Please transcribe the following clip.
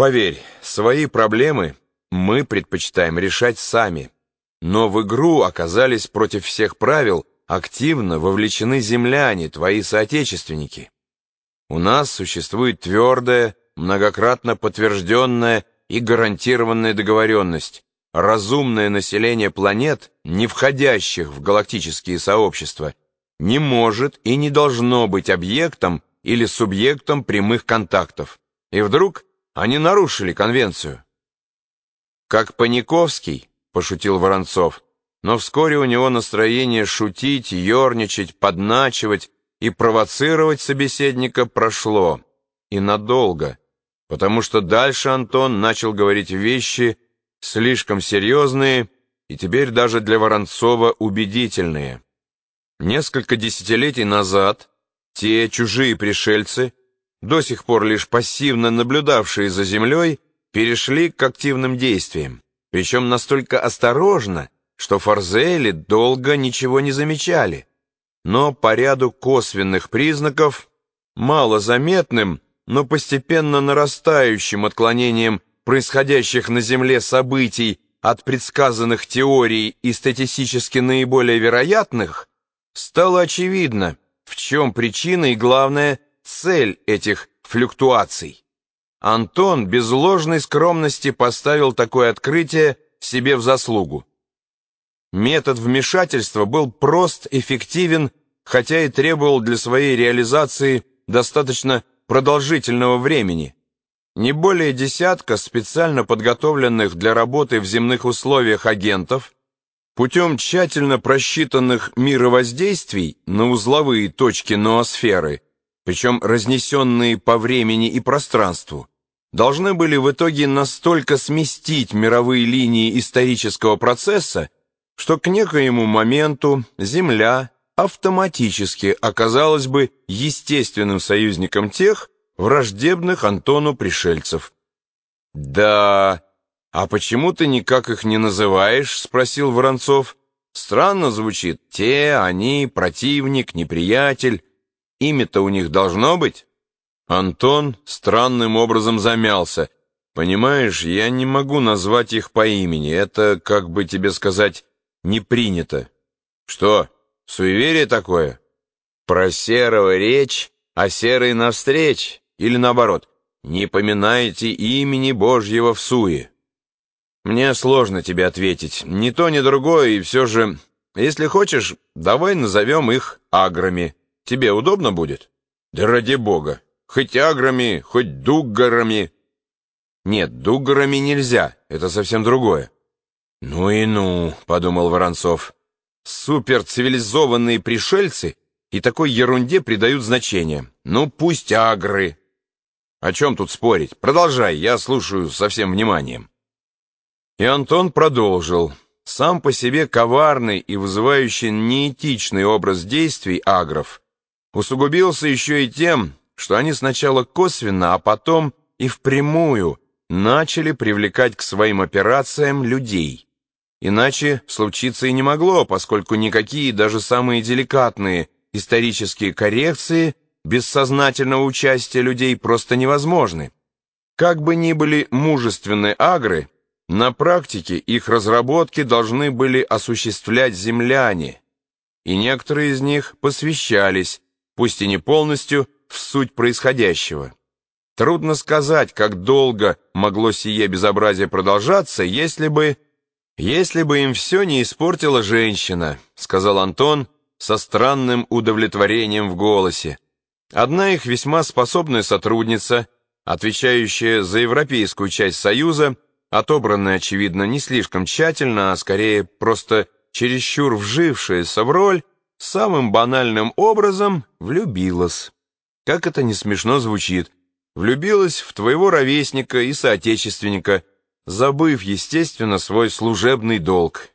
Поверь, свои проблемы мы предпочитаем решать сами. Но в игру оказались против всех правил активно вовлечены земляне, твои соотечественники. У нас существует твердая, многократно подтвержденная и гарантированная договоренность. Разумное население планет, не входящих в галактические сообщества, не может и не должно быть объектом или субъектом прямых контактов. И вдруг они нарушили конвенцию. Как Паниковский, пошутил Воронцов, но вскоре у него настроение шутить, ерничать, подначивать и провоцировать собеседника прошло. И надолго, потому что дальше Антон начал говорить вещи слишком серьезные и теперь даже для Воронцова убедительные. Несколько десятилетий назад те чужие пришельцы, до сих пор лишь пассивно наблюдавшие за Землей, перешли к активным действиям, причем настолько осторожно, что Форзели долго ничего не замечали. Но по ряду косвенных признаков, малозаметным, но постепенно нарастающим отклонением происходящих на Земле событий от предсказанных теорий и статистически наиболее вероятных, стало очевидно, в чем причина и, главное, цель этих флюктуаций. Антон без ложной скромности поставил такое открытие себе в заслугу. Метод вмешательства был прост, эффективен, хотя и требовал для своей реализации достаточно продолжительного времени. Не более десятка специально подготовленных для работы в земных условиях агентов – Путем тщательно просчитанных мировоздействий на узловые точки ноосферы, причем разнесенные по времени и пространству, должны были в итоге настолько сместить мировые линии исторического процесса, что к некоему моменту Земля автоматически оказалась бы естественным союзником тех враждебных Антону пришельцев. Да, «А почему ты никак их не называешь?» — спросил Воронцов. «Странно звучит. Те, они, противник, неприятель. Имя-то у них должно быть?» Антон странным образом замялся. «Понимаешь, я не могу назвать их по имени. Это, как бы тебе сказать, не принято». «Что, суеверие такое?» «Про серого речь, а серый навстреч?» Или наоборот, «Не поминайте имени Божьего в суе». Мне сложно тебе ответить. Ни то, ни другое, и все же... Если хочешь, давай назовем их аграми. Тебе удобно будет? Да ради бога. Хоть аграми, хоть дуггарами. Нет, дуггарами нельзя. Это совсем другое. Ну и ну, подумал Воронцов. Суперцивилизованные пришельцы и такой ерунде придают значение. Ну, пусть агры. О чем тут спорить? Продолжай, я слушаю со всем вниманием. И Антон продолжил. Сам по себе коварный и вызывающий неэтичный образ действий агров усугубился еще и тем, что они сначала косвенно, а потом и впрямую начали привлекать к своим операциям людей. Иначе случиться и не могло, поскольку никакие, даже самые деликатные исторические коррекции без сознательного участия людей просто невозможны. Как бы ни были мужественны агры, на практике их разработки должны были осуществлять земляне, и некоторые из них посвящались, пусть и не полностью, в суть происходящего. Трудно сказать, как долго могло сие безобразие продолжаться, если бы... «Если бы им все не испортила женщина», — сказал Антон со странным удовлетворением в голосе. Одна их весьма способная сотрудница, отвечающая за европейскую часть Союза, — отобранная, очевидно, не слишком тщательно, а скорее просто чересчур вжившаяся в роль, самым банальным образом влюбилась. Как это не смешно звучит. Влюбилась в твоего ровесника и соотечественника, забыв, естественно, свой служебный долг.